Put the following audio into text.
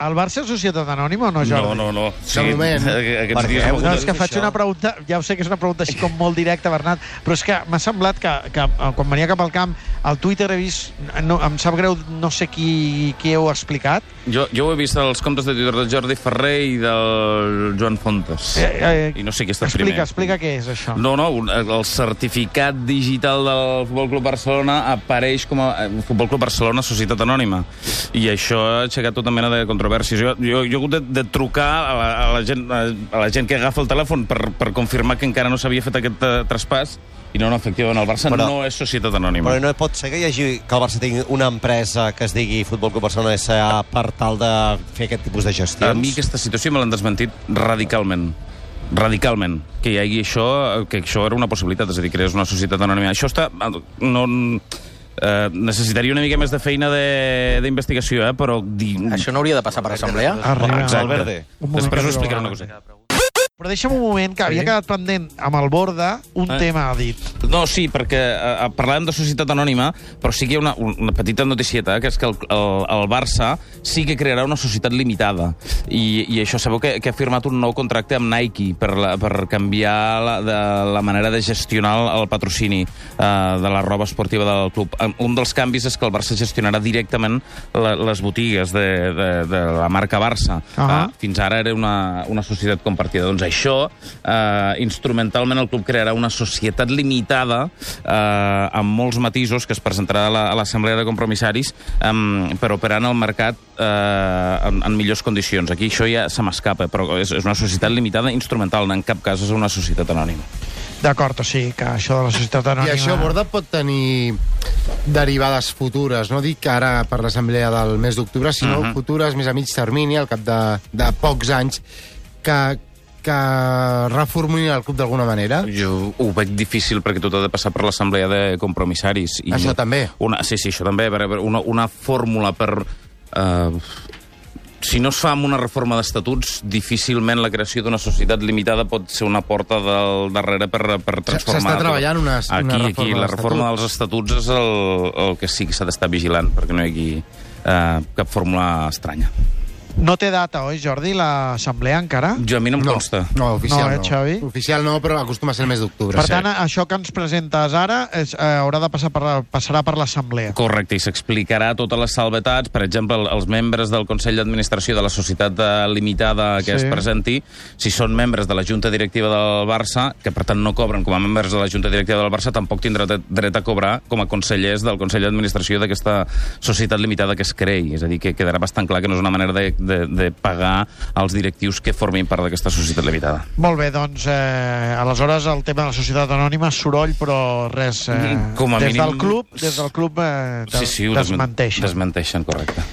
El Barça és societat anònima o no, Jordi? No, no, no. De moment. Aquests Per dies No, és que faig una pregunta, ja ho sé que és una pregunta així com molt directa, Bernat, però és que m'ha semblat que, que eh, quan venia cap al camp, al Twitter he vist, no, em sap greu, no sé qui, qui heu explicat, Jo, jo ho he vist als comptes de Twitter del Jordi Ferrer i del Joan Fontes. Eh, eh, I no sé qui està explica, primer. explica què és això. No, no, el certificat digital del Futbol Club Barcelona apareix com a eh, Futbol Club Barcelona Societat Anònima. I això ha aixecat tota mena de controvèrsies. Jo, jo, jo he hagut de, de trucar a la, a, la gent, a, a la gent que agafa el telèfon per, per confirmar que encara no s'havia fet aquest uh, traspàs i no, no, efectivament, el Barça Però- no és Societat Anònima. Però no pot ser que hi hagi que el Barça tingui una empresa que es digui Futbol Club Barcelona S.A. per tal de fer aquest tipus de gestions? A mi aquesta situació me l'han desmentit radicalment radicalment, que hi hagi això, que això era una possibilitat, és a dir, que és una societat anònima. Això està... No, eh, necessitaria una mica més de feina de- d'investigació, eh, però... Di... Això no hauria de passar per assemblea? Arriba. Exacte. Després us explicaré una cosa. Però deixa'm un moment, que havia quedat pendent amb el Borda un Eh? tema ha dit. No, sí, perquè eh, parlàvem de societat anònima, però sí que hi ha una, una petita noticieta, que és que el, el, el Barça sí que crearà una societat limitada. I, i això sabeu que, que ha firmat un nou contracte amb Nike per, la, per canviar la, de, la manera de gestionar el, el patrocini eh, de la roba esportiva del club. Un dels canvis és que el Barça gestionarà directament la, les botigues de, de, de la marca Barça. Ah. Eh, fins ara era una, una societat compartida. Doncs això, eh, instrumentalment el club crearà una societat limitada eh, amb molts matisos que es presentarà a la- a l'Assemblea de Compromissaris eh, per operar en el mercat eh, en, en millors condicions. Aquí això ja se m'escapa, però és, és una societat limitada instrumental, en cap cas és una societat anònima. D'acord, o sigui que això de la societat anònima... I això, Borda, pot tenir derivades futures. No dic ara per l'assemblea del mes d'octubre, sinó uh Mhm. -huh. futures més a mig termini, al cap de, de pocs anys, que, que reformulin el club d'alguna manera. Jo ho veig difícil perquè tot ha de passar per l'assemblea de compromissaris. I Això també. Una, sí, sí, això també. Una, una fórmula per... Eh, si no es fa amb una reforma d'estatuts, difícilment la creació d'una societat limitada pot ser una porta del darrere per, per transformar... S'està treballant una- aquí, una Aquí, reforma la de reforma dels estatuts és el, el que sí que s'ha d'estar vigilant, perquè no hi hagi eh, cap fórmula estranya. No té data, oi, Jordi, l'assemblea encara? Jo a mi no em consta. No, oficial No, no. eh, Xavi? Oficial no, però acostuma a ser el mes d'octubre. Per tant, això que ens presentes ara és, eh, haurà de passar per, la- passarà per l'assemblea. Correcte, i s'explicarà totes les salvetats, per exemple, el- els membres del Consell d'Administració de la Societat Limitada que Sí. es presenti, si són membres de la Junta Directiva del Barça, que per tant no cobren com a membres de la Junta Directiva del Barça, tampoc tindrà dret- dret a cobrar com a consellers del Consell d'Administració d'aquesta Societat Limitada que es creï. És a dir, que quedarà bastant clar que no és una manera de, de, de pagar als directius que formin part d'aquesta Societat Limitada. Molt bé, doncs, eh, aleshores el tema de la societat anònima, soroll, però res. Eh, Com a des mínim- del club, des del club eh, des, Sí, sí, desmenteixen. Desmenteixen, correcte.